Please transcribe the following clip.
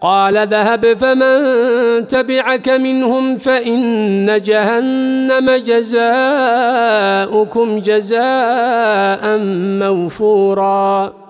قال ذهب فمن تبعك منهم فإن جهنم جزاؤكم جزاء موفوراً.